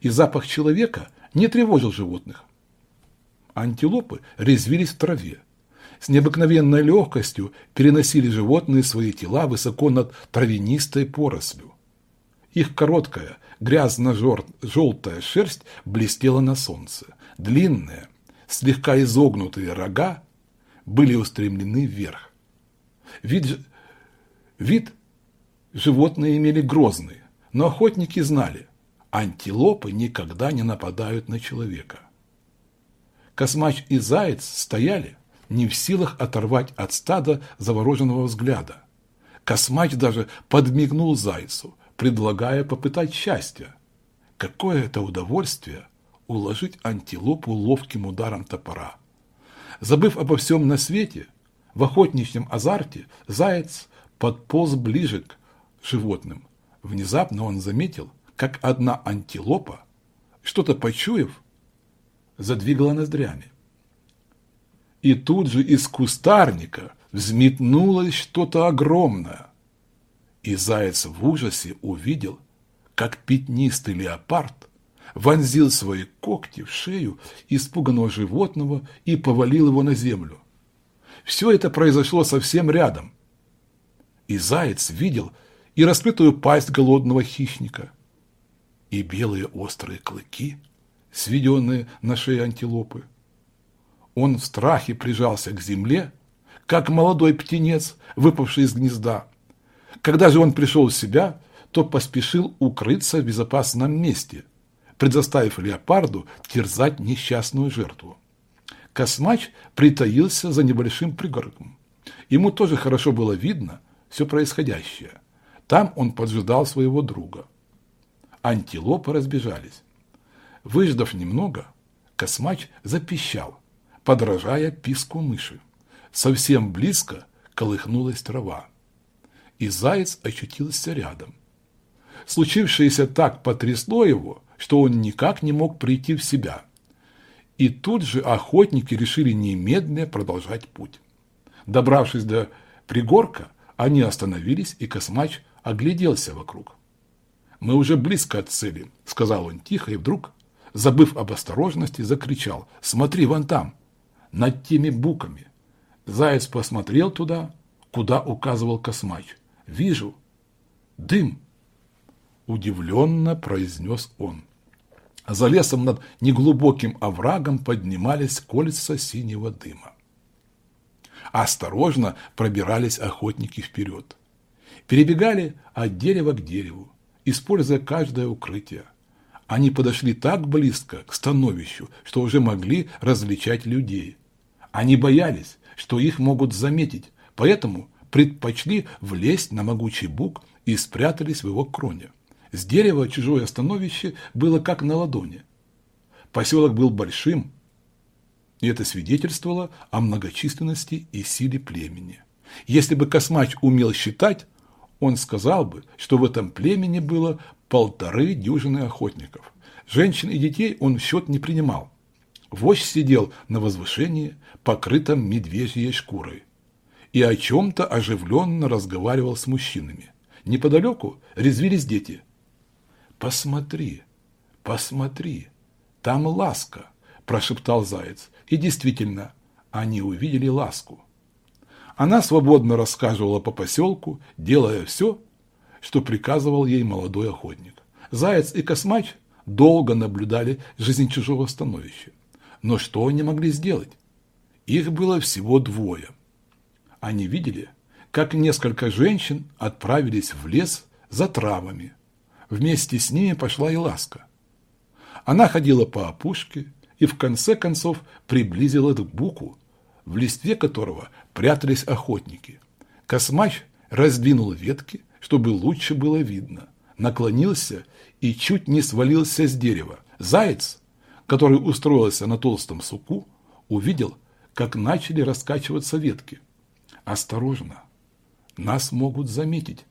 и запах человека не тревожил животных. Антилопы резвились в траве. С необыкновенной легкостью переносили животные свои тела высоко над травянистой порослью. Их короткая, грязно-желтая шерсть блестела на солнце. Длинные, слегка изогнутые рога были устремлены вверх. Вид, вид животные имели грозный, но охотники знали, антилопы никогда не нападают на человека. Космач и заяц стояли, не в силах оторвать от стада завороженного взгляда. Космач даже подмигнул зайцу, предлагая попытать счастье. Какое это удовольствие уложить антилопу ловким ударом топора. Забыв обо всем на свете, в охотничьем азарте заяц подполз ближе к животным. Внезапно он заметил, как одна антилопа, что-то почуяв, задвигала ноздрями. И тут же из кустарника взметнулось что-то огромное. И заяц в ужасе увидел, как пятнистый леопард вонзил свои когти в шею испуганного животного и повалил его на землю. Все это произошло совсем рядом. И заяц видел и раскрытую пасть голодного хищника, и белые острые клыки, сведенные на шее антилопы. Он в страхе прижался к земле, как молодой птенец, выпавший из гнезда. Когда же он пришел в себя, то поспешил укрыться в безопасном месте, предоставив леопарду терзать несчастную жертву. Космач притаился за небольшим пригорком. Ему тоже хорошо было видно все происходящее. Там он поджидал своего друга. Антилопы разбежались. Выждав немного, Космач запищал, подражая писку мыши. Совсем близко колыхнулась трава, и заяц очутился рядом. Случившееся так потрясло его, что он никак не мог прийти в себя. И тут же охотники решили немедленно продолжать путь. Добравшись до пригорка, они остановились, и Космач огляделся вокруг. «Мы уже близко от цели», – сказал он тихо, и вдруг, забыв об осторожности, закричал «Смотри, вон там, над теми буками». Заяц посмотрел туда, куда указывал Космач. «Вижу. Дым!» Удивленно произнес он. За лесом над неглубоким оврагом поднимались кольца синего дыма. Осторожно пробирались охотники вперед. Перебегали от дерева к дереву, используя каждое укрытие. Они подошли так близко к становищу, что уже могли различать людей. Они боялись, что их могут заметить, поэтому предпочли влезть на могучий бук и спрятались в его кроне. С дерева чужое становище было как на ладони. Поселок был большим, и это свидетельствовало о многочисленности и силе племени. Если бы Космач умел считать, он сказал бы, что в этом племени было полторы дюжины охотников. Женщин и детей он в счет не принимал. Вождь сидел на возвышении, покрытом медвежьей шкурой, и о чем-то оживленно разговаривал с мужчинами. Неподалеку резвились дети – «Посмотри, посмотри, там ласка!» – прошептал заяц. И действительно, они увидели ласку. Она свободно рассказывала по поселку, делая все, что приказывал ей молодой охотник. Заяц и Космач долго наблюдали жизнь чужого становища. Но что они могли сделать? Их было всего двое. Они видели, как несколько женщин отправились в лес за травами, Вместе с ними пошла и Ласка. Она ходила по опушке и в конце концов приблизилась к буку, в листве которого прятались охотники. Космач раздвинул ветки, чтобы лучше было видно, наклонился и чуть не свалился с дерева. Заяц, который устроился на толстом суку, увидел, как начали раскачиваться ветки. «Осторожно! Нас могут заметить!»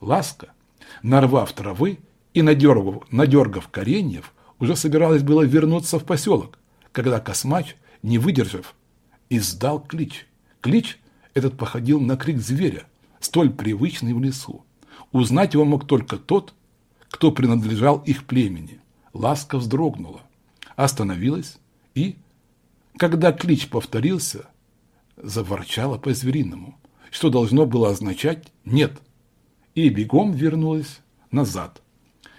Ласка – нарвав травы и надергав, надергав кореньев, уже собиралась было вернуться в поселок, когда Космач, не выдержав, издал клич. Клич этот походил на крик зверя, столь привычный в лесу. Узнать его мог только тот, кто принадлежал их племени. Ласка вздрогнула, остановилась и, когда клич повторился, заворчала по-звериному, что должно было означать «нет», и бегом вернулась назад.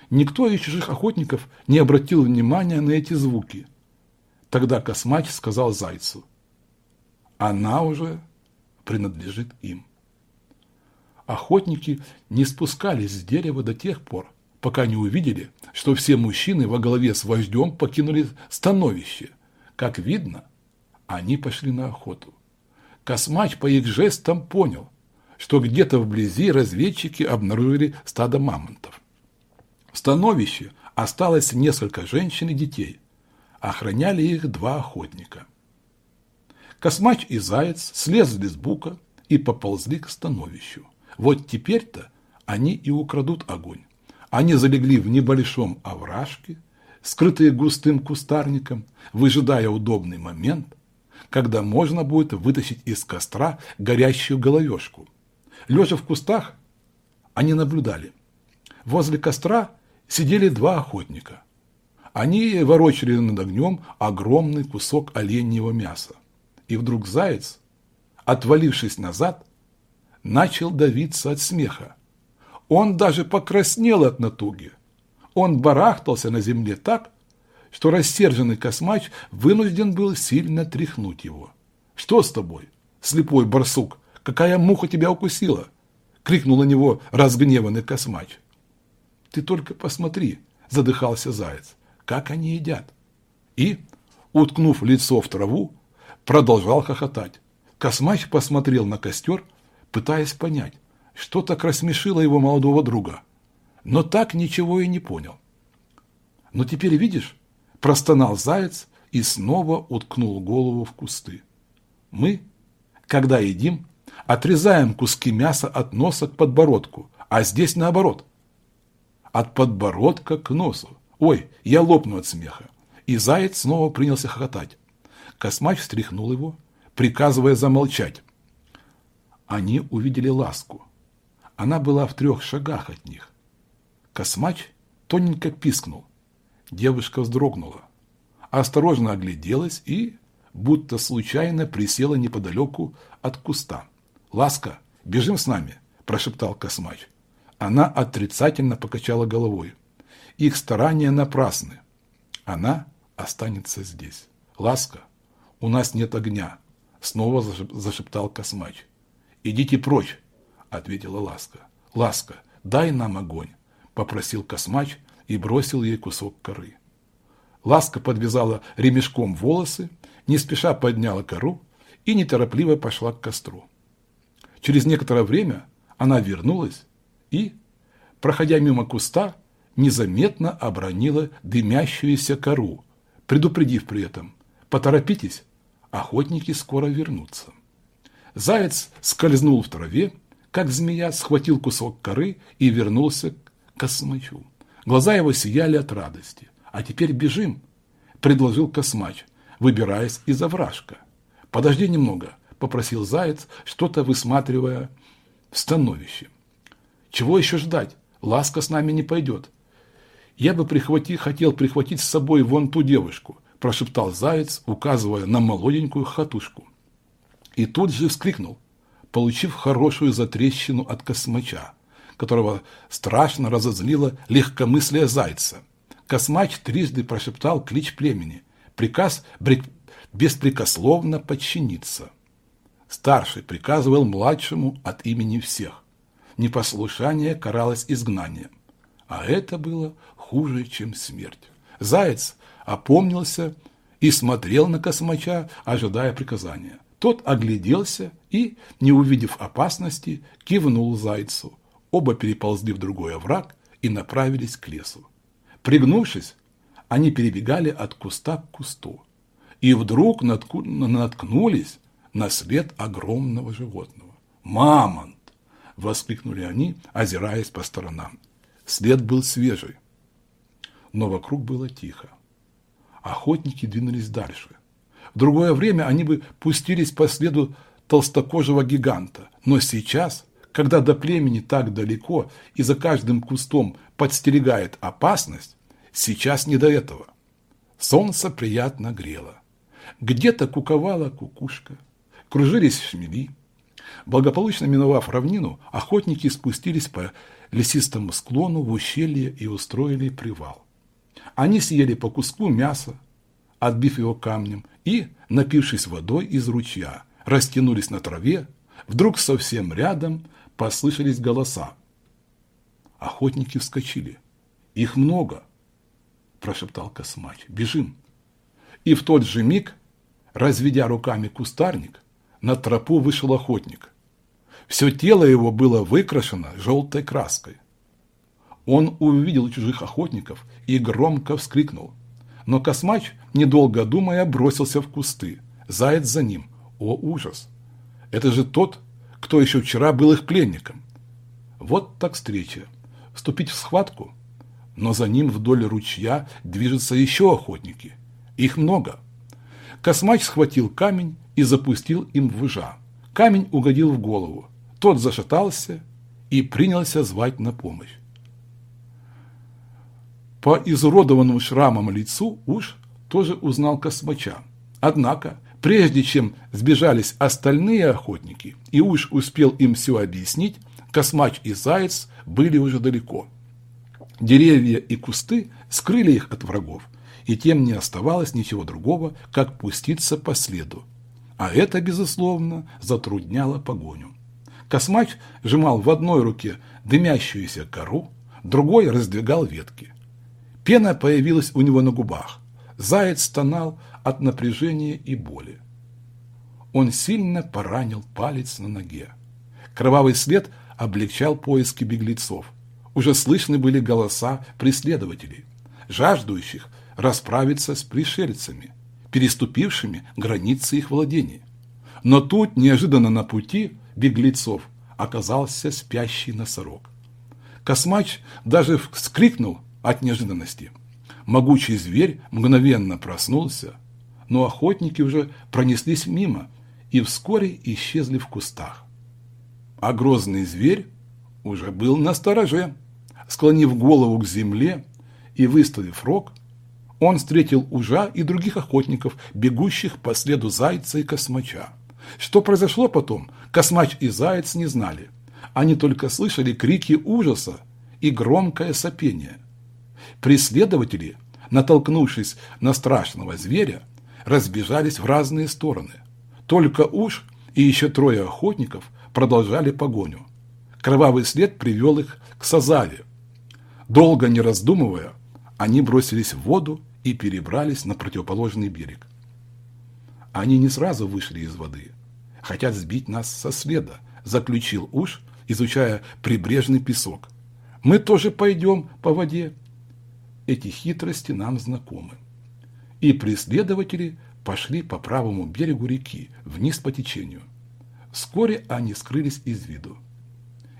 Никто из чужих охотников не обратил внимания на эти звуки. Тогда Космач сказал Зайцу, «Она уже принадлежит им». Охотники не спускались с дерева до тех пор, пока не увидели, что все мужчины во главе с вождем покинули становище. Как видно, они пошли на охоту. Космач по их жестам понял, что где-то вблизи разведчики обнаружили стадо мамонтов. В становище осталось несколько женщин и детей. Охраняли их два охотника. Космач и Заяц слезли с бука и поползли к становищу. Вот теперь-то они и украдут огонь. Они залегли в небольшом овражке, скрытые густым кустарником, выжидая удобный момент, когда можно будет вытащить из костра горящую головешку. Лежа в кустах, они наблюдали. Возле костра сидели два охотника. Они ворочали над огнем огромный кусок оленьего мяса. И вдруг заяц, отвалившись назад, начал давиться от смеха. Он даже покраснел от натуги. Он барахтался на земле так, что рассерженный космач вынужден был сильно тряхнуть его. «Что с тобой, слепой барсук? Какая муха тебя укусила?» — крикнул на него разгневанный космач. «Ты только посмотри», — задыхался заяц, — «как они едят». И, уткнув лицо в траву, продолжал хохотать. Космач посмотрел на костер, пытаясь понять, что так рассмешило его молодого друга, но так ничего и не понял. «Но теперь видишь?» – простонал заяц и снова уткнул голову в кусты. «Мы, когда едим, отрезаем куски мяса от носа к подбородку, а здесь наоборот. От подбородка к носу. Ой, я лопну от смеха». И заяц снова принялся хохотать. Космач встряхнул его, приказывая замолчать. Они увидели ласку – она была в трех шагах от них. Космач тоненько пискнул. Девушка вздрогнула, осторожно огляделась и, будто случайно, присела неподалеку от куста. «Ласка, бежим с нами!» – прошептал Космач. Она отрицательно покачала головой. Их старания напрасны. Она останется здесь. «Ласка, у нас нет огня!» – снова зашептал Космач. «Идите прочь!» ответила Ласка. «Ласка, дай нам огонь», – попросил Космач и бросил ей кусок коры. Ласка подвязала ремешком волосы, не спеша подняла кору и неторопливо пошла к костру. Через некоторое время она вернулась и, проходя мимо куста, незаметно обронила дымящуюся кору, предупредив при этом «Поторопитесь, охотники скоро вернутся». Заяц скользнул в траве как змея, схватил кусок коры и вернулся к космачу. Глаза его сияли от радости. «А теперь бежим», – предложил космач, выбираясь из овражка. «Подожди немного», – попросил заяц, что-то высматривая в становище. «Чего еще ждать? Ласка с нами не пойдет». «Я бы прихвати, хотел прихватить с собой вон ту девушку», – прошептал заяц, указывая на молоденькую хатушку. И тут же вскрикнул получив хорошую затрещину от космача, которого страшно разозлило легкомыслие зайца. Космач трижды прошептал клич племени, приказ беспрекословно подчиниться. Старший приказывал младшему от имени всех. Непослушание каралось изгнанием, а это было хуже, чем смерть. Заяц опомнился и смотрел на космача, ожидая приказания. Тот огляделся и, не увидев опасности, кивнул зайцу. Оба переползли в другой овраг и направились к лесу. Пригнувшись, они перебегали от куста к кусту и вдруг наткнулись на след огромного животного. «Мамонт!» – воскликнули они, озираясь по сторонам. След был свежий, но вокруг было тихо. Охотники двинулись дальше. В другое время они бы пустились по следу толстокожего гиганта. Но сейчас, когда до племени так далеко и за каждым кустом подстерегает опасность, сейчас не до этого. Солнце приятно грело. Где-то куковала кукушка, кружились шмели. Благополучно миновав равнину, охотники спустились по лесистому склону в ущелье и устроили привал. Они съели по куску мяса, отбив его камнем, и, напившись водой из ручья, растянулись на траве, вдруг совсем рядом послышались голоса. Охотники вскочили. «Их много!» – прошептал Космач. «Бежим!» И в тот же миг, разведя руками кустарник, на тропу вышел охотник. Все тело его было выкрашено желтой краской. Он увидел чужих охотников и громко вскрикнул. Но Космач, недолго думая, бросился в кусты. Заяц за ним. О, ужас! Это же тот, кто еще вчера был их пленником. Вот так встреча вступить в схватку, но за ним вдоль ручья движутся еще охотники. Их много. Космач схватил камень и запустил им в выжа. Камень угодил в голову. Тот зашатался и принялся звать на помощь. По изуродованному шрамам лицу уж тоже узнал космача. Однако, прежде чем сбежались остальные охотники, и уж успел им все объяснить, Космач и Заяц были уже далеко. Деревья и кусты скрыли их от врагов, и тем не оставалось ничего другого, как пуститься по следу. А это, безусловно, затрудняло погоню. Космач сжимал в одной руке дымящуюся кору, другой раздвигал ветки. Пена появилась у него на губах. Заяц стонал от напряжения и боли. Он сильно поранил палец на ноге. Кровавый след облегчал поиски беглецов. Уже слышны были голоса преследователей, жаждущих расправиться с пришельцами, переступившими границы их владения. Но тут неожиданно на пути беглецов оказался спящий носорог. Космач даже вскрикнул от неожиданности. Могучий зверь мгновенно проснулся, но охотники уже пронеслись мимо и вскоре исчезли в кустах а грозный зверь уже был на стороже. Склонив голову к земле и выставив рог, он встретил ужа и других охотников, бегущих по следу зайца и космача. Что произошло потом, космач и заяц не знали. Они только слышали крики ужаса и громкое сопение. Преследователи, натолкнувшись на страшного зверя, разбежались в разные стороны. Только уж и еще трое охотников продолжали погоню. Кровавый след привел их к Сазаве. Долго не раздумывая, они бросились в воду и перебрались на противоположный берег. Они не сразу вышли из воды. Хотят сбить нас со следа, заключил Уж, изучая прибрежный песок. Мы тоже пойдем по воде. Эти хитрости нам знакомы. И преследователи пошли по правому берегу реки, вниз по течению. Вскоре они скрылись из виду.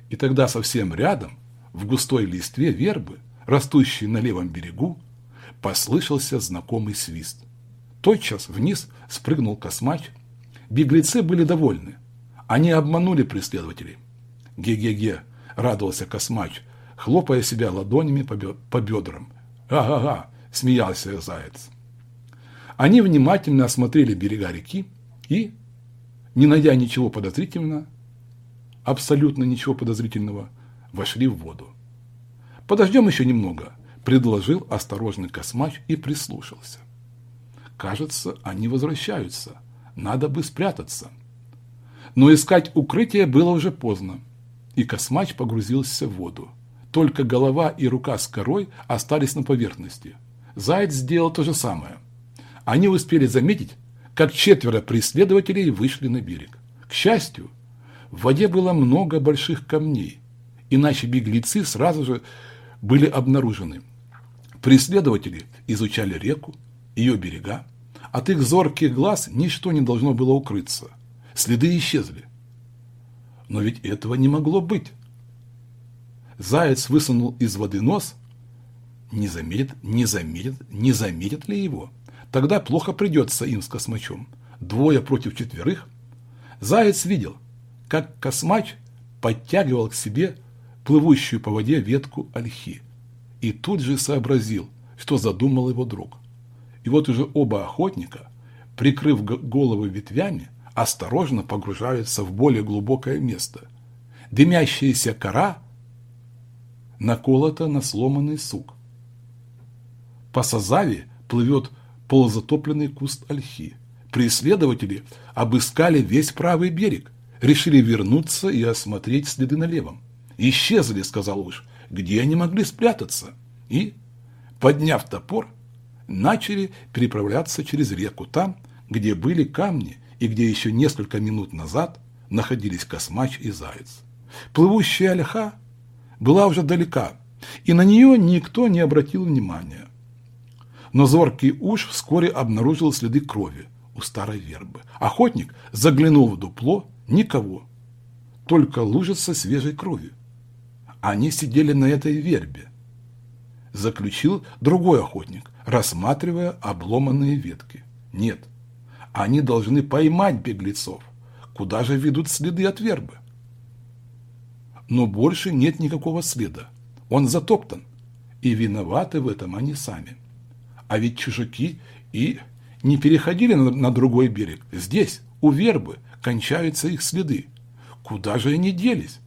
И тогда совсем рядом, в густой листве вербы, растущей на левом берегу, послышался знакомый свист. Тотчас вниз спрыгнул космач. Беглецы были довольны. Они обманули преследователей. «Ге-ге-ге!» – радовался космач, хлопая себя ладонями по бедрам. «Ага-га!» – смеялся заяц. Они внимательно осмотрели берега реки и, не найдя ничего подозрительного, абсолютно ничего подозрительного, вошли в воду. «Подождем еще немного», – предложил осторожный космач и прислушался. «Кажется, они возвращаются. Надо бы спрятаться». Но искать укрытие было уже поздно, и космач погрузился в воду. Только голова и рука с корой остались на поверхности. Заяц сделал то же самое. Они успели заметить, как четверо преследователей вышли на берег. К счастью, в воде было много больших камней, иначе беглецы сразу же были обнаружены. Преследователи изучали реку, ее берега. От их зорких глаз ничто не должно было укрыться. Следы исчезли. Но ведь этого не могло быть. Заяц высунул из воды нос. Не заметит, не заметит, не заметит ли его? Тогда плохо придется им с космачом. Двое против четверых. Заяц видел, как космач подтягивал к себе плывущую по воде ветку ольхи. И тут же сообразил, что задумал его друг. И вот уже оба охотника, прикрыв головы ветвями, осторожно погружаются в более глубокое место. Дымящаяся кора наколота на сломанный сук. По сазаве плывет полузатопленный куст ольхи. Преследователи обыскали весь правый берег, решили вернуться и осмотреть следы на левом. «Исчезли», — сказал уж, — «где они могли спрятаться?» И, подняв топор, начали переправляться через реку там, где были камни и где еще несколько минут назад находились космач и заяц. Плывущая ольха была уже далека, и на нее никто не обратил внимания. Но зоркий уж вскоре обнаружил следы крови у старой вербы. Охотник заглянул в дупло, никого, только лужица свежей крови. Они сидели на этой вербе. Заключил другой охотник, рассматривая обломанные ветки. Нет, они должны поймать беглецов. Куда же ведут следы от вербы? Но больше нет никакого следа. Он затоптан. И виноваты в этом они сами. А ведь чужаки и не переходили на, на другой берег. Здесь, у вербы, кончаются их следы. Куда же они делись?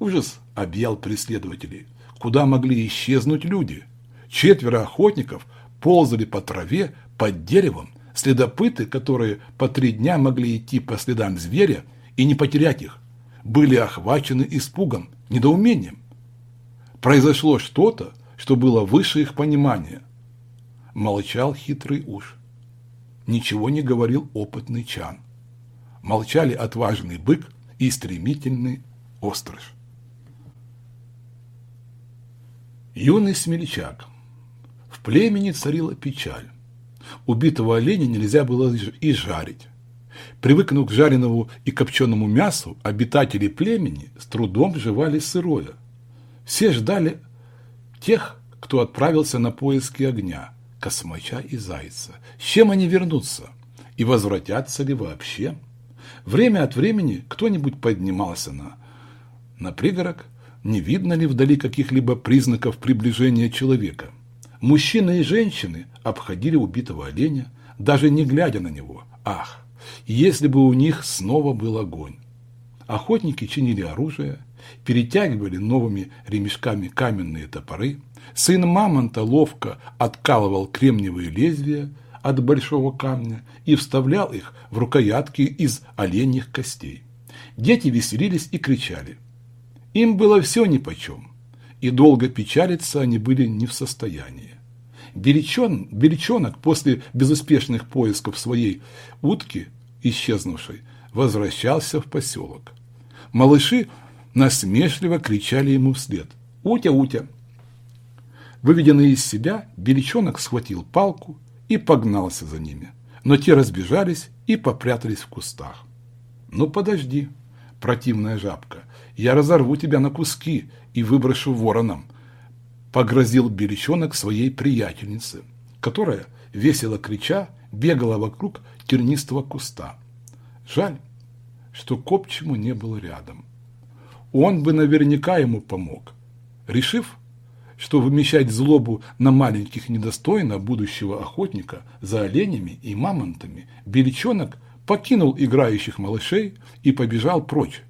Ужас объял преследователей. Куда могли исчезнуть люди? Четверо охотников ползали по траве, под деревом. Следопыты, которые по три дня могли идти по следам зверя и не потерять их, были охвачены испугом, недоумением. Произошло что-то, что было выше их понимания. Молчал хитрый уж. Ничего не говорил опытный Чан. Молчали отважный бык и стремительный острож. Юный смельчак. В племени царила печаль. Убитого оленя нельзя было и жарить. Привыкнув к жареному и копченому мясу, обитатели племени с трудом жевали сырое. Все ждали тех, кто отправился на поиски огня, космача и зайца. С чем они вернутся? И возвратятся ли вообще? Время от времени кто-нибудь поднимался на, на пригорок, не видно ли вдали каких-либо признаков приближения человека. Мужчины и женщины обходили убитого оленя, даже не глядя на него. Ах, если бы у них снова был огонь! Охотники чинили оружие, перетягивали новыми ремешками каменные топоры. Сын мамонта ловко откалывал кремниевые лезвия от большого камня и вставлял их в рукоятки из оленьих костей. Дети веселились и кричали – им было все нипочем, и долго печалиться они были не в состоянии. Беречен, Беречонок после безуспешных поисков своей утки, исчезнувшей, возвращался в поселок. Малыши насмешливо кричали ему вслед «Утя, Утя!». Выведенный из себя, Беречонок схватил палку и погнался за ними, но те разбежались и попрятались в кустах. «Ну подожди, противная жабка, я разорву тебя на куски и выброшу вороном», – погрозил Беличонок своей приятельнице, которая, весело крича, бегала вокруг тернистого куста. Жаль, что Копчему не было рядом. Он бы наверняка ему помог. Решив, что вымещать злобу на маленьких недостойно будущего охотника за оленями и мамонтами, Беличонок покинул играющих малышей и побежал прочь,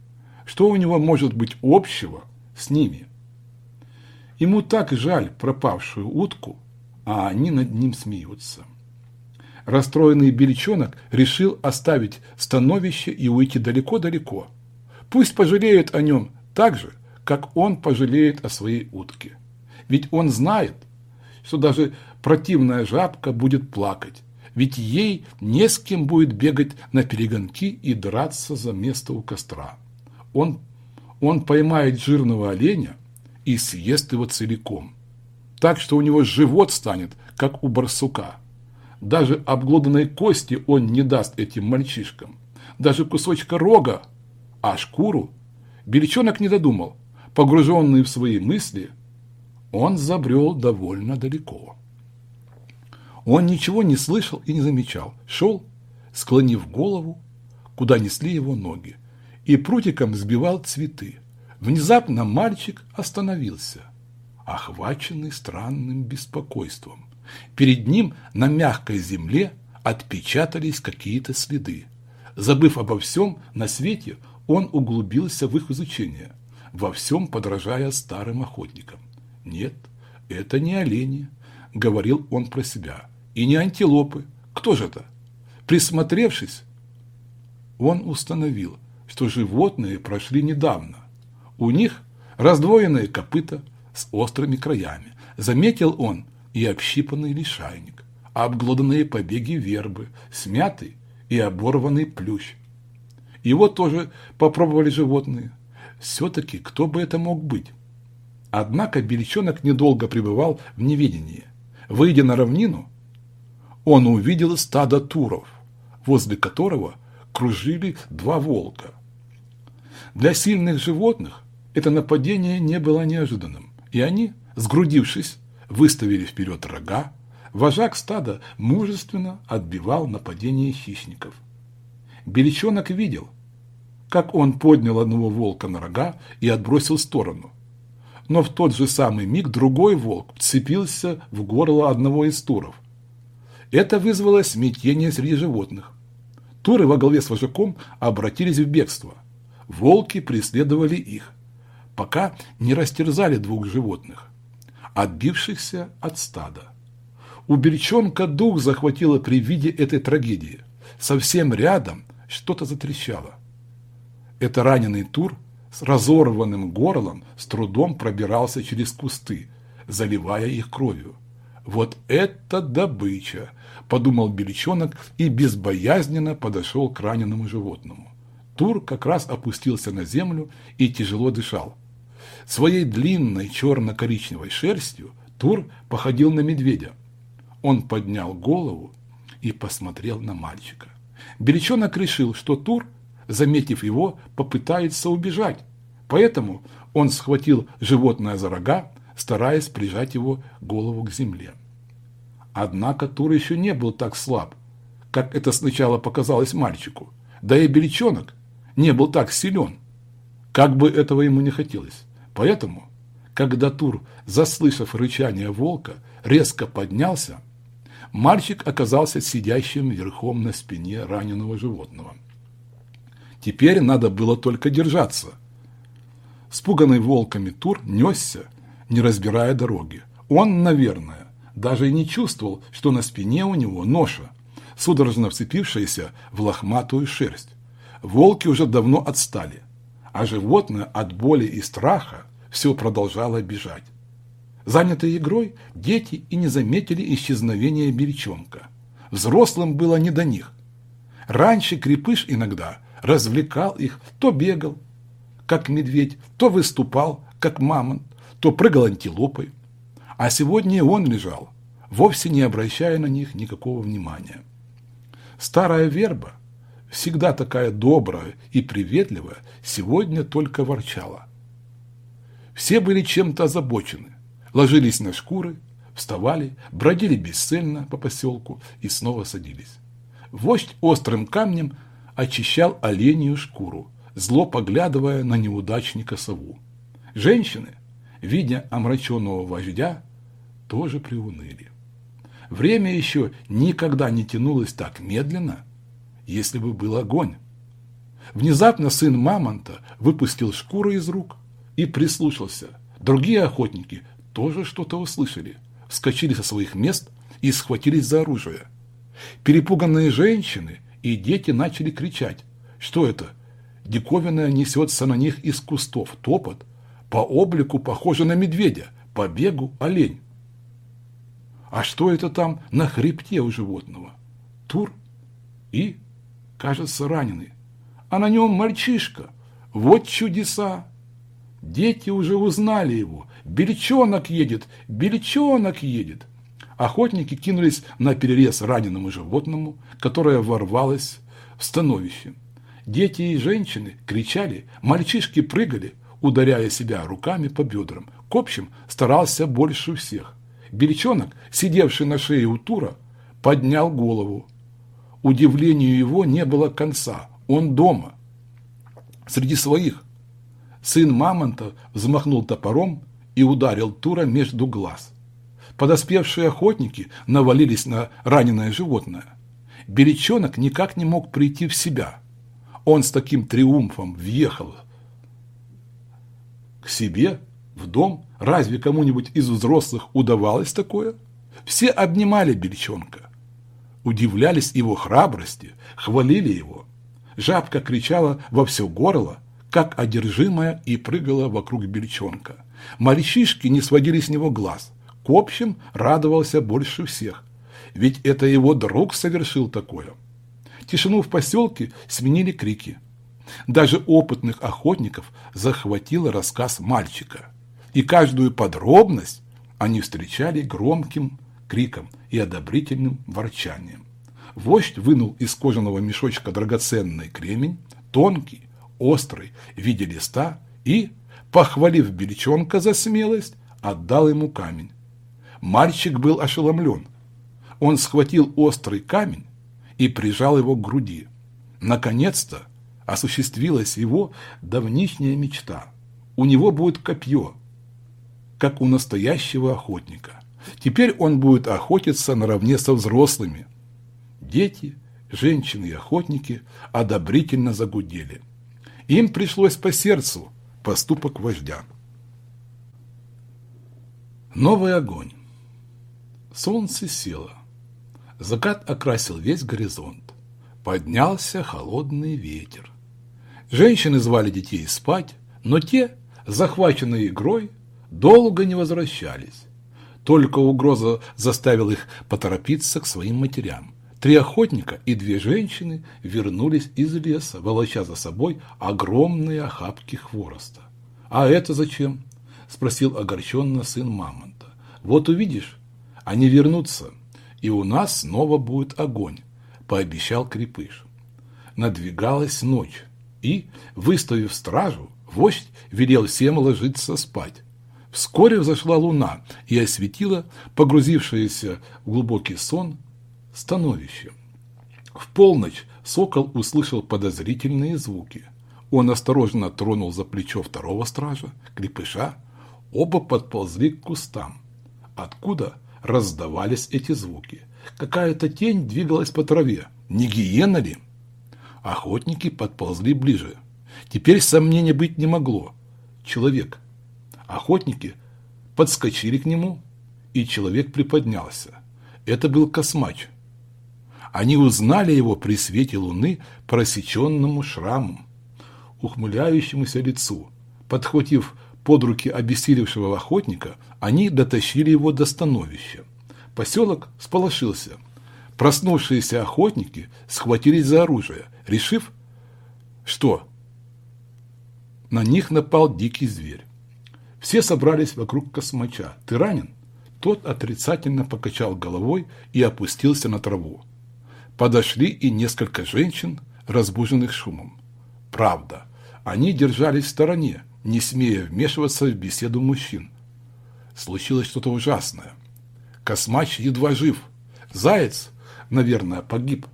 что у него может быть общего с ними? Ему так жаль пропавшую утку, а они над ним смеются. Расстроенный бельчонок решил оставить становище и уйти далеко-далеко. Пусть пожалеют о нем так же, как он пожалеет о своей утке. Ведь он знает, что даже противная жабка будет плакать, ведь ей не с кем будет бегать на перегонки и драться за место у костра он, он поймает жирного оленя и съест его целиком. Так что у него живот станет, как у барсука. Даже обглоданной кости он не даст этим мальчишкам. Даже кусочка рога, а шкуру Беличонок не додумал. Погруженный в свои мысли, он забрел довольно далеко. Он ничего не слышал и не замечал. Шел, склонив голову, куда несли его ноги и прутиком сбивал цветы. Внезапно мальчик остановился. охваченный странным беспокойством. Перед ним на мягкой земле отпечатались какие-то следы. Забыв обо всем на свете, он углубился в их изучение, во всем подражая старым охотникам. Нет, это не олени, говорил он про себя, и не антилопы. Кто же это? Присмотревшись, он установил, что животные прошли недавно. У них раздвоенные копыта с острыми краями. Заметил он и общипанный лишайник, обглоданные побеги вербы, смятый и оборванный плющ. Его тоже попробовали животные. Все-таки кто бы это мог быть? Однако бельчонок недолго пребывал в неведении. Выйдя на равнину, он увидел стадо туров, возле которого кружили два волка. Для сильных животных это нападение не было неожиданным, и они, сгрудившись, выставили вперед рога, вожак стада мужественно отбивал нападение хищников. Беличонок видел, как он поднял одного волка на рога и отбросил в сторону. Но в тот же самый миг другой волк вцепился в горло одного из туров. Это вызвало смятение среди животных. Туры во главе с вожаком обратились в бегство. Волки преследовали их, пока не растерзали двух животных отбившихся от стада. У Бельчонка дух захватило при виде этой трагедии. Совсем рядом что-то затрещало. Это раненый тур с разорванным горлом с трудом пробирался через кусты, заливая их кровью. «Вот это добыча!» – подумал Бельчонок и безбоязненно подошел к раненому животному. Тур как раз опустился на землю и тяжело дышал. Своей длинной черно-коричневой шерстью Тур походил на медведя. Он поднял голову и посмотрел на мальчика. Беречонок решил, что Тур, заметив его, попытается убежать. Поэтому он схватил животное за рога, стараясь прижать его голову к земле. Однако Тур еще не был так слаб, как это сначала показалось мальчику. Да и Беречонок не был так силен, как бы этого ему не хотелось. Поэтому, когда Тур, заслышав рычание волка, резко поднялся, мальчик оказался сидящим верхом на спине раненого животного. Теперь надо было только держаться. Спуганный волками Тур несся, не разбирая дороги. Он, наверное, даже и не чувствовал, что на спине у него ноша, судорожно вцепившаяся в лохматую шерсть. Волки уже давно отстали, а животное от боли и страха все продолжало бежать. Занятые игрой, дети и не заметили исчезновения беречонка. Взрослым было не до них. Раньше крепыш иногда развлекал их, то бегал, как медведь, то выступал, как мамонт, то прыгал антилопой. А сегодня он лежал, вовсе не обращая на них никакого внимания. Старая верба, всегда такая добрая и приветливая, сегодня только ворчала. Все были чем-то озабочены, ложились на шкуры, вставали, бродили бесцельно по поселку и снова садились. Вождь острым камнем очищал оленью шкуру, зло поглядывая на неудачника сову. Женщины, видя омраченного вождя, тоже приуныли. Время еще никогда не тянулось так медленно, если бы был огонь. Внезапно сын Мамонта выпустил шкуру из рук – и прислушался. Другие охотники тоже что-то услышали, вскочили со своих мест и схватились за оружие. Перепуганные женщины и дети начали кричать. Что это? Диковина несется на них из кустов, топот. По облику похоже на медведя, по бегу олень. А что это там на хребте у животного? Тур и, кажется, раненый. А на нем мальчишка. Вот чудеса! Дети уже узнали его. Бельчонок едет, бельчонок едет. Охотники кинулись на перерез раненому животному, которое ворвалось в становище. Дети и женщины кричали, мальчишки прыгали, ударяя себя руками по бедрам. К общем, старался больше всех. Бельчонок, сидевший на шее у Тура, поднял голову. Удивлению его не было конца. Он дома, среди своих, Сын мамонта взмахнул топором и ударил Тура между глаз. Подоспевшие охотники навалились на раненое животное. Беречонок никак не мог прийти в себя. Он с таким триумфом въехал к себе в дом. Разве кому-нибудь из взрослых удавалось такое? Все обнимали Бельчонка, удивлялись его храбрости, хвалили его. Жабка кричала во все горло, как одержимая, и прыгала вокруг Бельчонка. Мальчишки не сводили с него глаз. К общем, радовался больше всех. Ведь это его друг совершил такое. Тишину в поселке сменили крики. Даже опытных охотников захватил рассказ мальчика. И каждую подробность они встречали громким криком и одобрительным ворчанием. Вождь вынул из кожаного мешочка драгоценный кремень, тонкий, острый, в виде листа, и, похвалив Бельчонка за смелость, отдал ему камень. Мальчик был ошеломлен. Он схватил острый камень и прижал его к груди. Наконец-то осуществилась его давнишняя мечта. У него будет копье, как у настоящего охотника. Теперь он будет охотиться наравне со взрослыми. Дети, женщины и охотники одобрительно загудели. Им пришлось по сердцу поступок вождя. Новый огонь. Солнце село. Закат окрасил весь горизонт. Поднялся холодный ветер. Женщины звали детей спать, но те, захваченные игрой, долго не возвращались. Только угроза заставила их поторопиться к своим матерям. Три охотника и две женщины вернулись из леса, волоча за собой огромные охапки хвороста. «А это зачем?» – спросил огорченно сын Мамонта. «Вот увидишь, они вернутся, и у нас снова будет огонь», – пообещал Крепыш. Надвигалась ночь, и, выставив стражу, вождь велел всем ложиться спать. Вскоре взошла луна и осветила погрузившееся в глубокий сон становище. В полночь сокол услышал подозрительные звуки. Он осторожно тронул за плечо второго стража, крепыша. Оба подползли к кустам. Откуда раздавались эти звуки? Какая-то тень двигалась по траве. Не гиена ли? Охотники подползли ближе. Теперь сомнения быть не могло. Человек – Охотники подскочили к нему, и человек приподнялся. Это был космач. Они узнали его при свете луны по рассеченному шраму, ухмыляющемуся лицу. Подхватив под руки обессилевшего охотника, они дотащили его до становища. Поселок сполошился. Проснувшиеся охотники схватились за оружие, решив, что на них напал дикий зверь. Все собрались вокруг космача. «Ты ранен?» Тот отрицательно покачал головой и опустился на траву. Подошли и несколько женщин, разбуженных шумом. Правда, они держались в стороне, не смея вмешиваться в беседу мужчин. Случилось что-то ужасное. Космач едва жив. Заяц, наверное, погиб.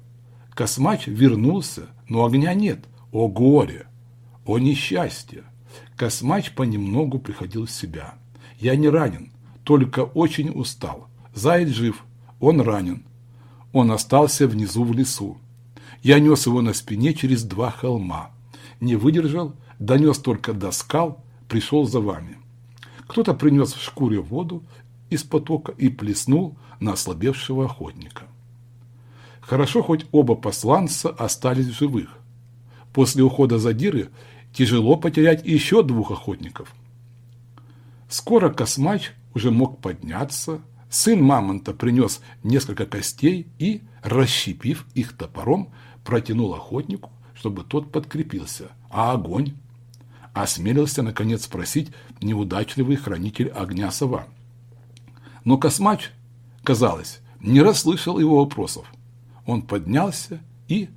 Космач вернулся, но огня нет. О горе! О несчастье! Космач понемногу приходил в себя. «Я не ранен, только очень устал. Заяц жив, он ранен. Он остался внизу в лесу. Я нес его на спине через два холма. Не выдержал, донес только до скал, пришел за вами. Кто-то принес в шкуре воду из потока и плеснул на ослабевшего охотника. Хорошо, хоть оба посланца остались в живых. После ухода Задиры тяжело потерять еще двух охотников. Скоро Космач уже мог подняться, сын Мамонта принес несколько костей и, расщепив их топором, протянул охотнику, чтобы тот подкрепился. А огонь? Осмелился, наконец, спросить неудачливый хранитель огня сова. Но Космач, казалось, не расслышал его вопросов. Он поднялся и,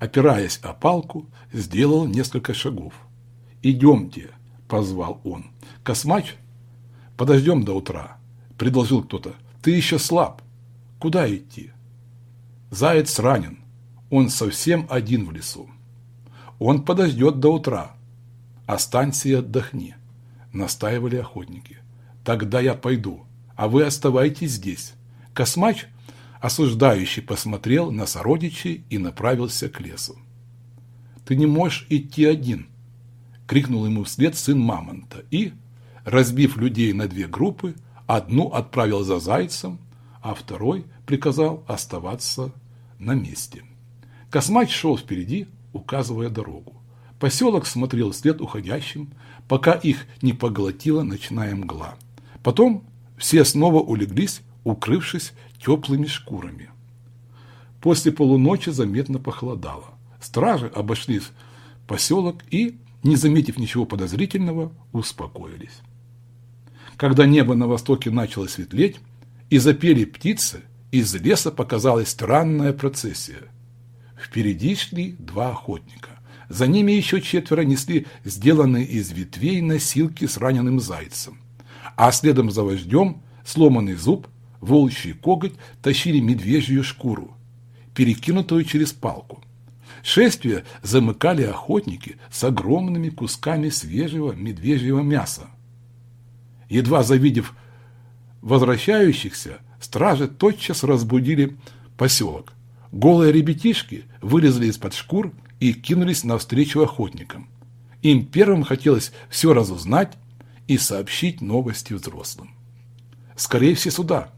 опираясь о палку, сделал несколько шагов. «Идемте», – позвал он. «Космач, подождем до утра», – предложил кто-то. «Ты еще слаб. Куда идти?» «Заяц ранен. Он совсем один в лесу. Он подождет до утра. Останься и отдохни», – настаивали охотники. Тогда я пойду, а вы оставайтесь здесь. Космач, осуждающий, посмотрел на сородичей и направился к лесу. Ты не можешь идти один, крикнул ему вслед сын Мамонта и, разбив людей на две группы, одну отправил за зайцем, а второй приказал оставаться на месте. Космач шел впереди, указывая дорогу. Поселок смотрел вслед уходящим, пока их не поглотила ночная мгла. Потом все снова улеглись, укрывшись теплыми шкурами. После полуночи заметно похолодало. Стражи обошли поселок и, не заметив ничего подозрительного, успокоились. Когда небо на востоке начало светлеть и запели птицы, из леса показалась странная процессия. Впереди шли два охотника. За ними еще четверо несли сделанные из ветвей носилки с раненым зайцем. А следом за вождем сломанный зуб, волчий коготь тащили медвежью шкуру, перекинутую через палку. Шествие замыкали охотники с огромными кусками свежего медвежьего мяса. Едва завидев возвращающихся, стражи тотчас разбудили поселок. Голые ребятишки вылезли из-под шкур и кинулись навстречу охотникам. Им первым хотелось все разузнать и сообщить новости взрослым. Скорее все сюда.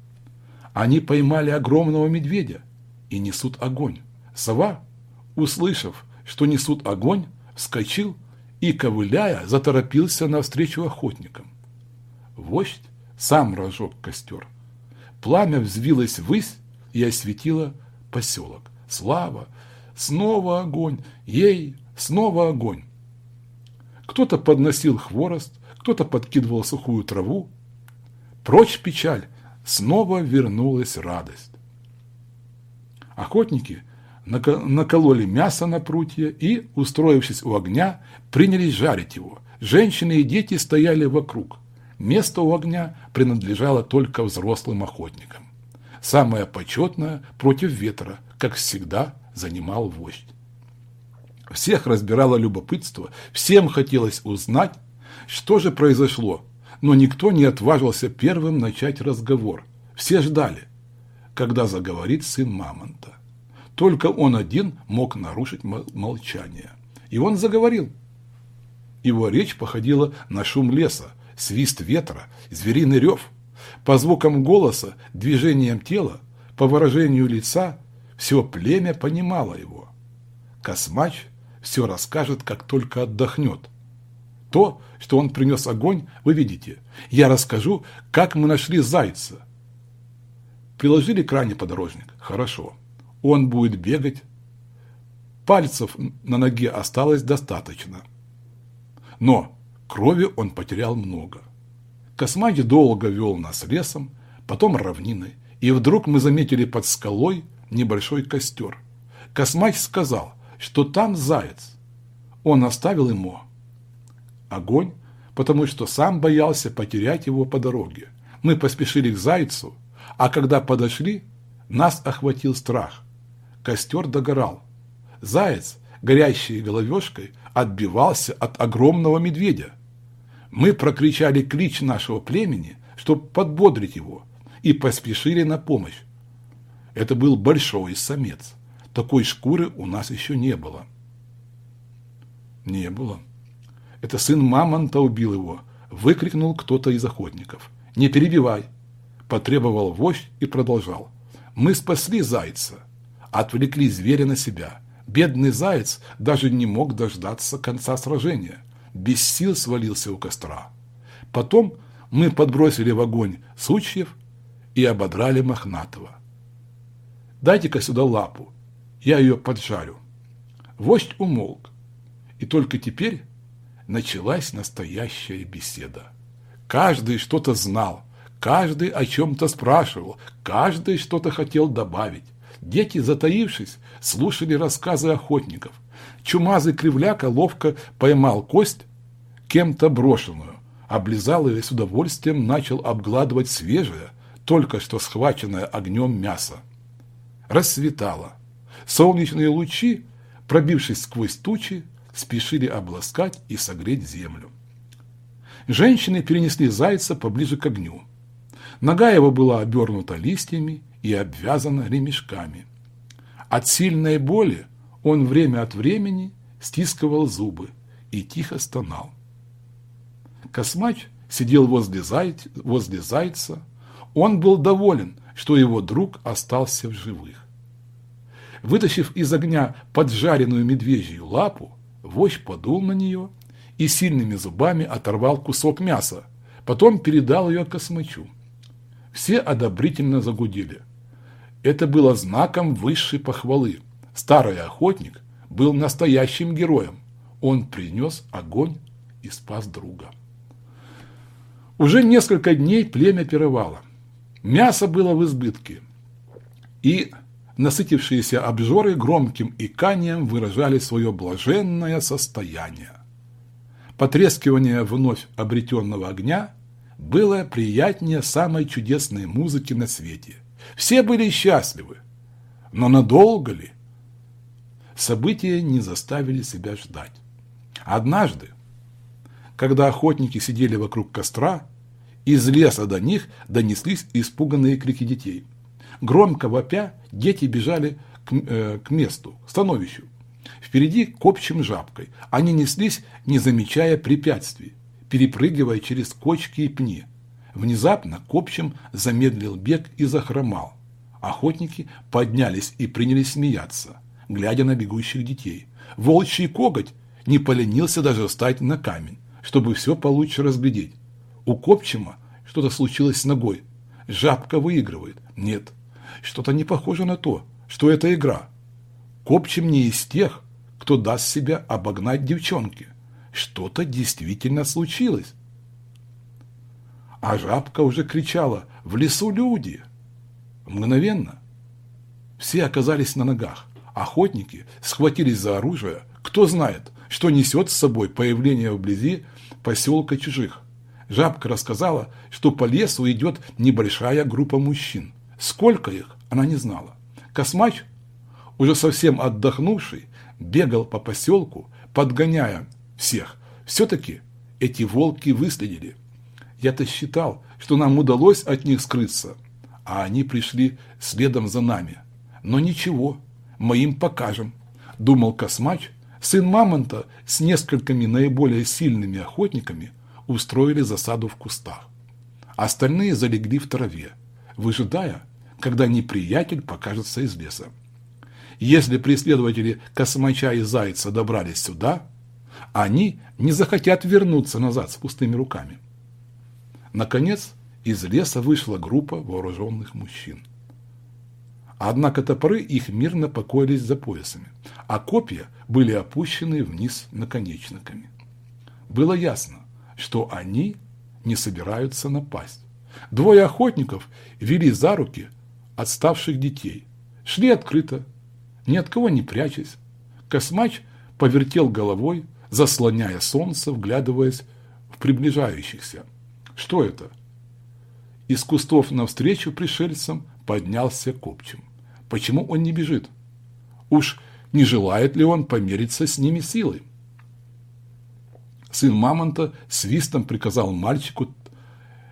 Они поймали огромного медведя и несут огонь. Сова, услышав, что несут огонь, вскочил и, ковыляя, заторопился навстречу охотникам. Вождь сам разжег костер. Пламя взвилось ввысь и осветило поселок. Слава! Снова огонь! Ей! Снова огонь! Кто-то подносил хворост, кто-то подкидывал сухую траву. Прочь печаль! Снова вернулась радость. Охотники накололи мясо на прутья и, устроившись у огня, принялись жарить его. Женщины и дети стояли вокруг. Место у огня принадлежало только взрослым охотникам. Самое почетное против ветра, как всегда, занимал вождь. Всех разбирало любопытство, всем хотелось узнать, что же произошло, но никто не отважился первым начать разговор. Все ждали, когда заговорит сын Мамонта. Только он один мог нарушить молчание. И он заговорил. Его речь походила на шум леса, свист ветра, звериный рев. По звукам голоса, движениям тела, по выражению лица, все племя понимало его. Космач все расскажет, как только отдохнет. То, что он принес огонь, вы видите. Я расскажу, как мы нашли зайца. Приложили к ране подорожник? Хорошо. Он будет бегать. Пальцев на ноге осталось достаточно. Но Крови он потерял много. Космач долго вел нас лесом, потом равниной, и вдруг мы заметили под скалой небольшой костер. Космач сказал, что там заяц. Он оставил ему огонь, потому что сам боялся потерять его по дороге. Мы поспешили к зайцу, а когда подошли, нас охватил страх. Костер догорал. Заяц, горящий головешкой, отбивался от огромного медведя. Мы прокричали клич нашего племени, чтобы подбодрить его, и поспешили на помощь. Это был большой самец. Такой шкуры у нас еще не было. Не было. Это сын мамонта убил его, выкрикнул кто-то из охотников. Не перебивай, потребовал вождь и продолжал. Мы спасли зайца, отвлекли зверя на себя. Бедный заяц даже не мог дождаться конца сражения. Без сил свалился у костра. Потом мы подбросили в огонь сучьев и ободрали Мохнатого. «Дайте-ка сюда лапу, я ее поджарю». Вождь умолк, и только теперь началась настоящая беседа. Каждый что-то знал, каждый о чем-то спрашивал, каждый что-то хотел добавить. Дети, затаившись, слушали рассказы охотников. Чумазый кривляка ловко поймал кость, кем-то брошенную, облизал и с удовольствием начал обгладывать свежее, только что схваченное огнем мясо. Рассветало. Солнечные лучи, пробившись сквозь тучи, спешили обласкать и согреть землю. Женщины перенесли зайца поближе к огню. Нога его была обернута листьями и обвязана ремешками. От сильной боли он время от времени стискивал зубы и тихо стонал. Космач сидел возле, зайц, возле зайца. Он был доволен, что его друг остался в живых. Вытащив из огня поджаренную медвежью лапу, вождь подул на нее и сильными зубами оторвал кусок мяса, потом передал ее космачу. Все одобрительно загудели. Это было знаком высшей похвалы. Старый охотник был настоящим героем. Он принес огонь и спас друга. Уже несколько дней племя пировало. Мясо было в избытке. И насытившиеся обжоры громким иканием выражали свое блаженное состояние. Потрескивание вновь обретенного огня было приятнее самой чудесной музыки на свете. Все были счастливы. Но надолго ли? События не заставили себя ждать. Однажды, когда охотники сидели вокруг костра, из леса до них донеслись испуганные крики детей. Громко вопя, дети бежали к, э, к месту, к становищу. Впереди копчим жабкой. Они неслись, не замечая препятствий, перепрыгивая через кочки и пни. Внезапно копчим замедлил бег и захромал. Охотники поднялись и принялись смеяться, глядя на бегущих детей. Волчий коготь не поленился даже встать на камень, чтобы все получше разглядеть. У Копчима что-то случилось с ногой. Жабка выигрывает. Нет, что-то не похоже на то, что это игра. Копчим не из тех, кто даст себя обогнать девчонке. Что-то действительно случилось. А жабка уже кричала «В лесу люди!». Мгновенно все оказались на ногах. Охотники схватились за оружие. Кто знает, что несет с собой появление вблизи поселка чужих. Жабка рассказала, что по лесу идет небольшая группа мужчин. Сколько их, она не знала. Космач, уже совсем отдохнувший, бегал по поселку, подгоняя всех. Все-таки эти волки выследили. Я-то считал, что нам удалось от них скрыться, а они пришли следом за нами. Но ничего, мы им покажем, думал Космач. Сын Мамонта с несколькими наиболее сильными охотниками устроили засаду в кустах. Остальные залегли в траве, выжидая, когда неприятель покажется из леса. Если преследователи Космача и Зайца добрались сюда, они не захотят вернуться назад с пустыми руками. Наконец, из леса вышла группа вооруженных мужчин. Однако топоры их мирно покоились за поясами, а копья были опущены вниз наконечниками. Было ясно, что они не собираются напасть. Двое охотников вели за руки отставших детей, шли открыто, ни от кого не прячась. Космач повертел головой, заслоняя солнце, вглядываясь в приближающихся. Что это? Из кустов навстречу пришельцам поднялся копчим. Почему он не бежит? Уж не желает ли он помериться с ними силой? Сын Мамонта свистом приказал мальчику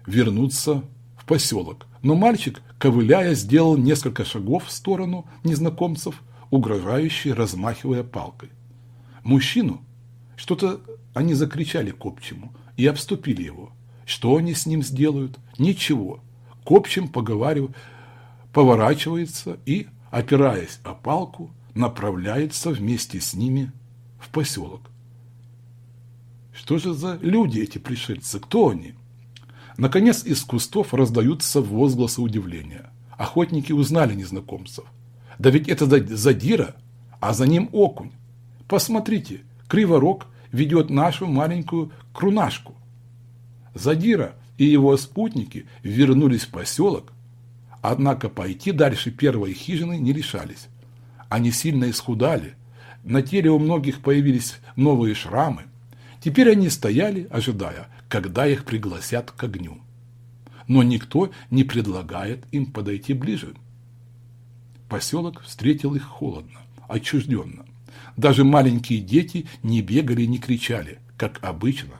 вернуться в поселок. Но мальчик, ковыляя, сделал несколько шагов в сторону незнакомцев, угрожающе размахивая палкой. Мужчину что-то они закричали Копчему и обступили его. Что они с ним сделают? Ничего. Копчим, поговаривая, поворачивается и, опираясь о палку, направляется вместе с ними в поселок. Что же за люди эти пришельцы? Кто они? Наконец из кустов раздаются возгласы удивления. Охотники узнали незнакомцев. Да ведь это задира, а за ним окунь. Посмотрите, криворог ведет нашу маленькую крунашку. Задира и его спутники вернулись в поселок, однако пойти дальше первой хижины не решались. Они сильно исхудали, на теле у многих появились новые шрамы. Теперь они стояли, ожидая, когда их пригласят к огню. Но никто не предлагает им подойти ближе. Поселок встретил их холодно, отчужденно. Даже маленькие дети не бегали, не кричали, как обычно.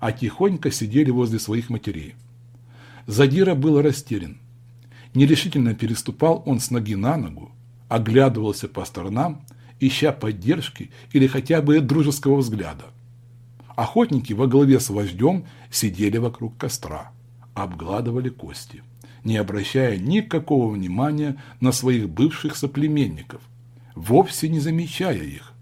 а тихонько сидели возле своих матерей. Задира был растерян. Нерешительно переступал он с ноги на ногу, оглядывался по сторонам, ища поддержки или хотя бы дружеского взгляда. Охотники во главе с вождем сидели вокруг костра, обгладывали кости, не обращая никакого внимания на своих бывших соплеменников, вовсе не замечая их.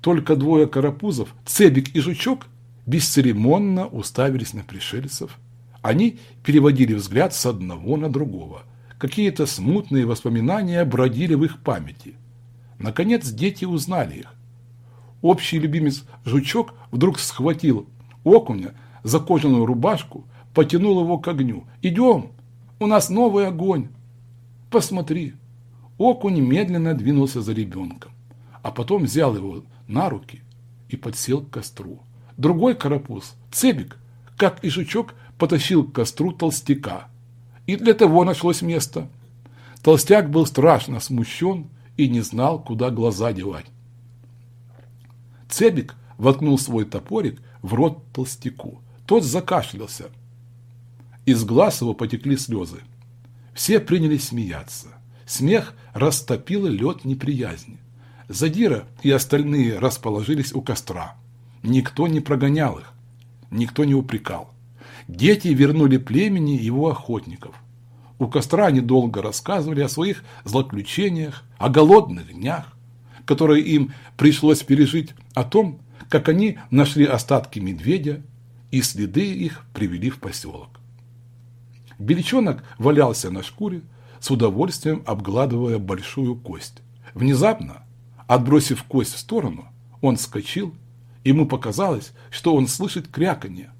Только двое карапузов, Цебик и Жучок, бесцеремонно уставились на пришельцев. Они переводили взгляд с одного на другого. Какие-то смутные воспоминания бродили в их памяти. Наконец дети узнали их. Общий любимец Жучок вдруг схватил окуня за кожаную рубашку, потянул его к огню. «Идем! У нас новый огонь! Посмотри!» Окунь медленно двинулся за ребенком, а потом взял его на руки и подсел к костру. Другой карапуз, Цебик, как и Жучок, потащил к костру толстяка. И для того нашлось место. Толстяк был страшно смущен и не знал, куда глаза девать. Цебик воткнул свой топорик в рот толстяку. Тот закашлялся. Из глаз его потекли слезы. Все принялись смеяться. Смех растопил лед неприязни. Задира и остальные расположились у костра. Никто не прогонял их, никто не упрекал. Дети вернули племени его охотников. У костра они долго рассказывали о своих злоключениях, о голодных днях, которые им пришлось пережить, о том, как они нашли остатки медведя и следы их привели в поселок. Бельчонок валялся на шкуре, с удовольствием обгладывая большую кость. Внезапно, отбросив кость в сторону, он вскочил, ему показалось, что он слышит кряканье.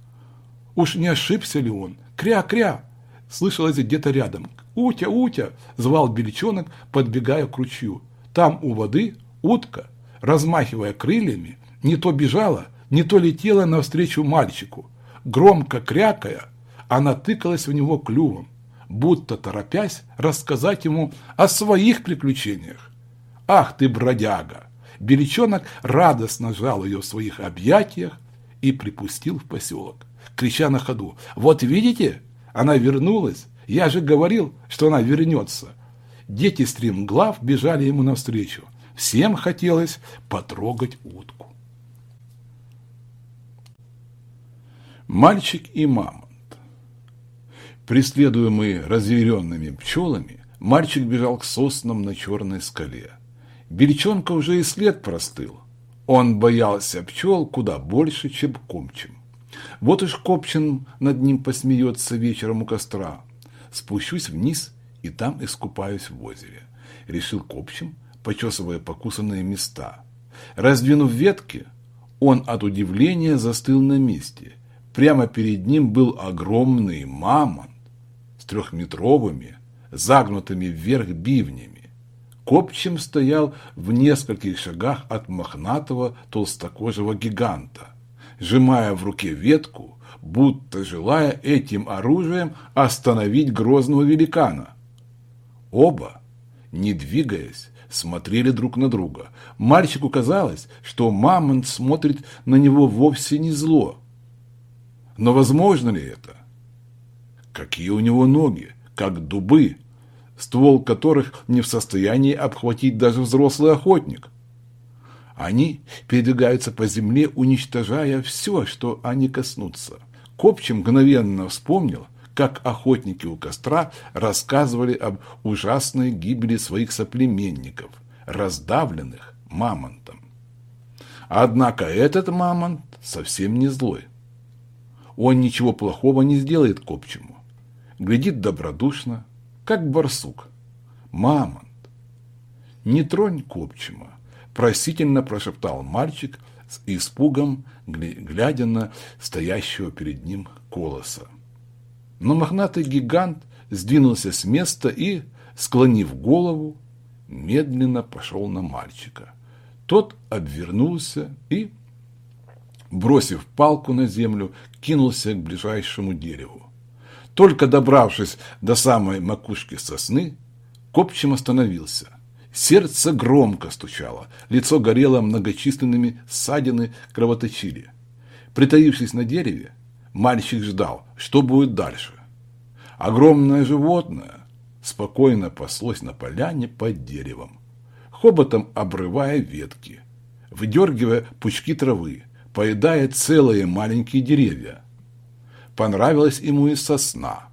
Уж не ошибся ли он? Кря-кря! Слышалось где-то рядом. «Утя, Утя!» – звал Бельчонок, подбегая к ручью. Там у воды Утка, размахивая крыльями, не то бежала, не то летела навстречу мальчику. Громко крякая, она тыкалась в него клювом, будто торопясь рассказать ему о своих приключениях. «Ах ты, бродяга!» Беличонок радостно жал ее в своих объятиях и припустил в поселок, крича на ходу. «Вот видите, она вернулась! Я же говорил, что она вернется!» Дети стримглав бежали ему навстречу. Всем хотелось потрогать утку. Мальчик и мамонт. Преследуемый разъяренными пчелами, мальчик бежал к соснам на черной скале. Бельчонка уже и след простыл. Он боялся пчел куда больше, чем Комчин. Вот уж Копчин над ним посмеется вечером у костра. Спущусь вниз и там искупаюсь в озере. Решил Копчин, почесывая покусанные места. Раздвинув ветки, он от удивления застыл на месте. Прямо перед ним был огромный мамонт с трехметровыми, загнутыми вверх бивнями. Копчим стоял в нескольких шагах от мохнатого толстокожего гиганта, сжимая в руке ветку, будто желая этим оружием остановить грозного великана. Оба, не двигаясь, смотрели друг на друга. Мальчику казалось, что мамонт смотрит на него вовсе не зло. Но возможно ли это? Какие у него ноги, как дубы, ствол которых не в состоянии обхватить даже взрослый охотник. Они передвигаются по земле, уничтожая все, что они коснутся. Копчим мгновенно вспомнил, как охотники у костра рассказывали об ужасной гибели своих соплеменников, раздавленных мамонтом. Однако этот мамонт совсем не злой. Он ничего плохого не сделает копчему. Глядит добродушно, как барсук. Мамонт, не тронь копчима, просительно прошептал мальчик с испугом, глядя на стоящего перед ним колоса. Но мохнатый гигант сдвинулся с места и, склонив голову, медленно пошел на мальчика. Тот обвернулся и, бросив палку на землю, кинулся к ближайшему дереву. Только добравшись до самой макушки сосны, Копчим остановился. Сердце громко стучало, лицо горело многочисленными ссадины кровоточили. Притаившись на дереве, мальчик ждал, что будет дальше. Огромное животное спокойно паслось на поляне под деревом, хоботом обрывая ветки, выдергивая пучки травы, поедая целые маленькие деревья. Понравилась ему и сосна,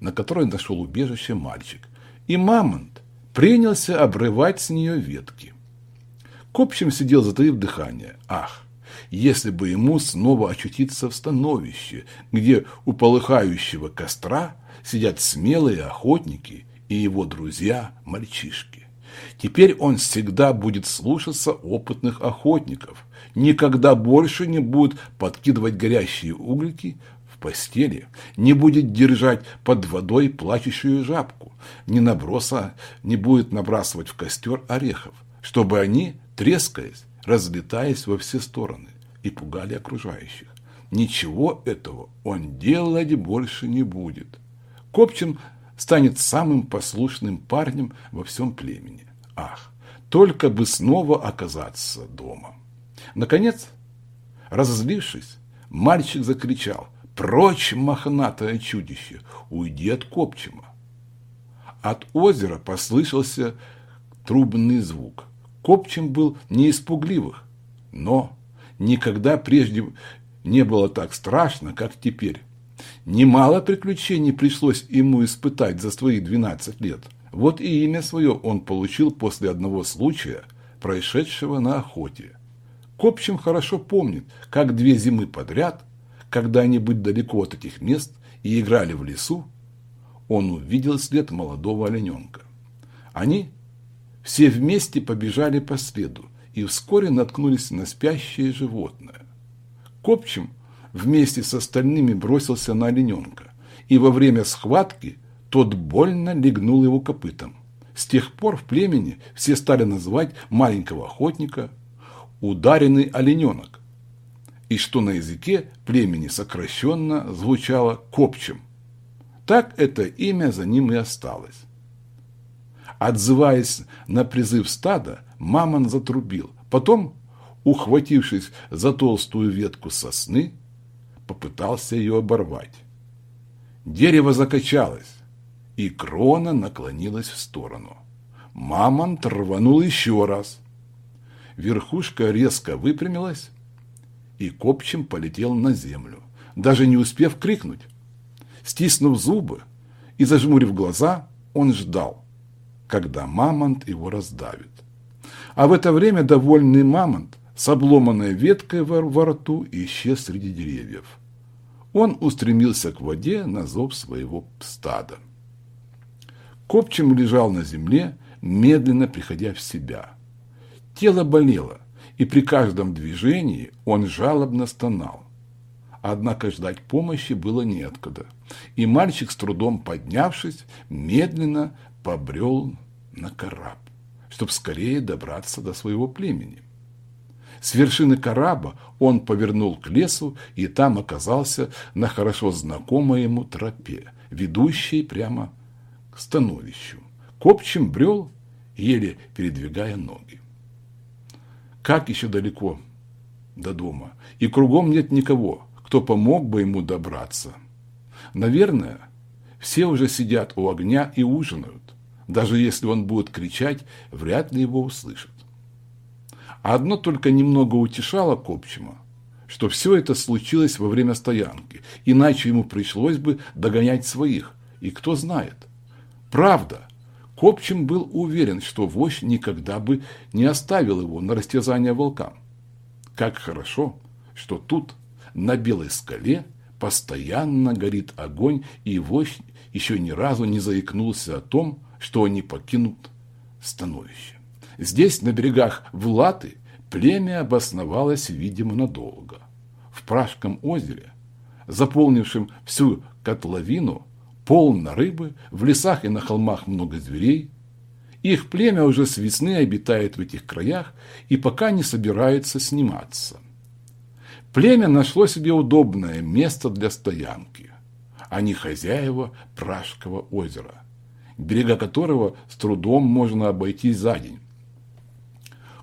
на которой нашел убежище мальчик, и мамонт принялся обрывать с нее ветки. Копчим сидел, затаив дыхание. Ах, если бы ему снова очутиться в становище, где у полыхающего костра сидят смелые охотники и его друзья-мальчишки. Теперь он всегда будет слушаться опытных охотников, никогда больше не будет подкидывать горящие угольки постели, не будет держать под водой плачущую жабку, не наброса не будет набрасывать в костер орехов, чтобы они, трескаясь, разлетаясь во все стороны и пугали окружающих. Ничего этого он делать больше не будет. Копчим станет самым послушным парнем во всем племени. Ах, только бы снова оказаться дома. Наконец, разозлившись, мальчик закричал «Прочь, мохнатое чудище! Уйди от Копчима!» От озера послышался трубный звук. Копчим был не испугливых, но никогда прежде не было так страшно, как теперь. Немало приключений пришлось ему испытать за свои 12 лет. Вот и имя свое он получил после одного случая, происшедшего на охоте. Копчим хорошо помнит, как две зимы подряд, когда они были далеко от этих мест и играли в лесу, он увидел след молодого олененка. Они все вместе побежали по следу и вскоре наткнулись на спящее животное. Копчим вместе с остальными бросился на олененка, и во время схватки тот больно легнул его копытом. С тех пор в племени все стали называть маленького охотника «ударенный олененок», и что на языке племени сокращенно звучало «копчим». Так это имя за ним и осталось. Отзываясь на призыв стада, мамон затрубил. Потом, ухватившись за толстую ветку сосны, попытался ее оборвать. Дерево закачалось, и крона наклонилась в сторону. Мамонт рванул еще раз. Верхушка резко выпрямилась, и копчим полетел на землю, даже не успев крикнуть. Стиснув зубы и зажмурив глаза, он ждал, когда мамонт его раздавит. А в это время довольный мамонт с обломанной веткой во рту исчез среди деревьев. Он устремился к воде на зов своего стада. Копчим лежал на земле, медленно приходя в себя. Тело болело, и при каждом движении он жалобно стонал. Однако ждать помощи было неоткуда, и мальчик, с трудом поднявшись, медленно побрел на корабль, чтобы скорее добраться до своего племени. С вершины кораба он повернул к лесу и там оказался на хорошо знакомой ему тропе, ведущей прямо к становищу. Копчим брел, еле передвигая ноги. Как еще далеко до дома, и кругом нет никого, кто помог бы ему добраться. Наверное, все уже сидят у огня и ужинают. Даже если он будет кричать, вряд ли его услышат. Одно только немного утешало Копчима, что все это случилось во время стоянки, иначе ему пришлось бы догонять своих, и кто знает. Правда, Копчим был уверен, что вождь никогда бы не оставил его на растязание волкам. Как хорошо, что тут, на белой скале, постоянно горит огонь, и вождь еще ни разу не заикнулся о том, что они покинут становище. Здесь, на берегах Влаты, племя обосновалось, видимо, надолго. В Пражском озере, заполнившем всю котловину, полно рыбы, в лесах и на холмах много зверей. Их племя уже с весны обитает в этих краях и пока не собирается сниматься. Племя нашло себе удобное место для стоянки. Они хозяева Пражского озера. берега которого с трудом можно обойти за день.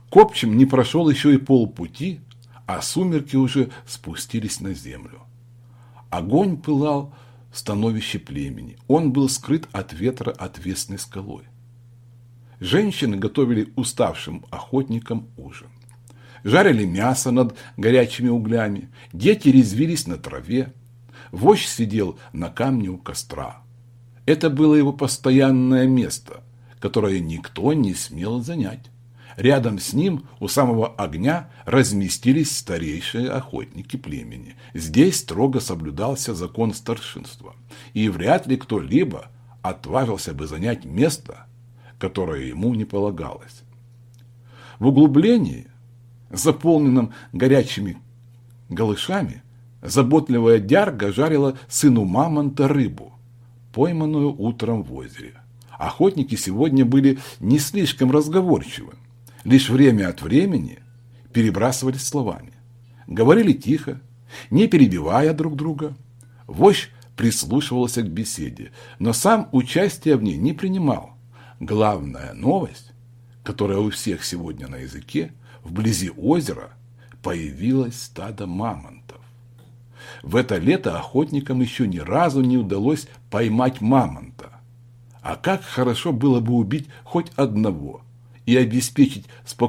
Копчим не прошел еще и полпути, а сумерки уже спустились на землю. Огонь пылал становище племени. Он был скрыт от ветра отвесной скалой. Женщины готовили уставшим охотникам ужин. Жарили мясо над горячими углями, дети резвились на траве. Вождь сидел на камне у костра. Это было его постоянное место, которое никто не смел занять. Рядом с ним у самого огня разместились старейшие охотники племени. Здесь строго соблюдался закон старшинства, и вряд ли кто-либо отважился бы занять место, которое ему не полагалось. В углублении, заполненном горячими голышами, заботливая дярга жарила сыну мамонта рыбу, пойманную утром в озере. Охотники сегодня были не слишком разговорчивы лишь время от времени перебрасывались словами. Говорили тихо, не перебивая друг друга. Вождь прислушивался к беседе, но сам участия в ней не принимал. Главная новость, которая у всех сегодня на языке, вблизи озера появилось стадо мамонтов. В это лето охотникам еще ни разу не удалось поймать мамонта. А как хорошо было бы убить хоть одного – и обеспечить спокойствие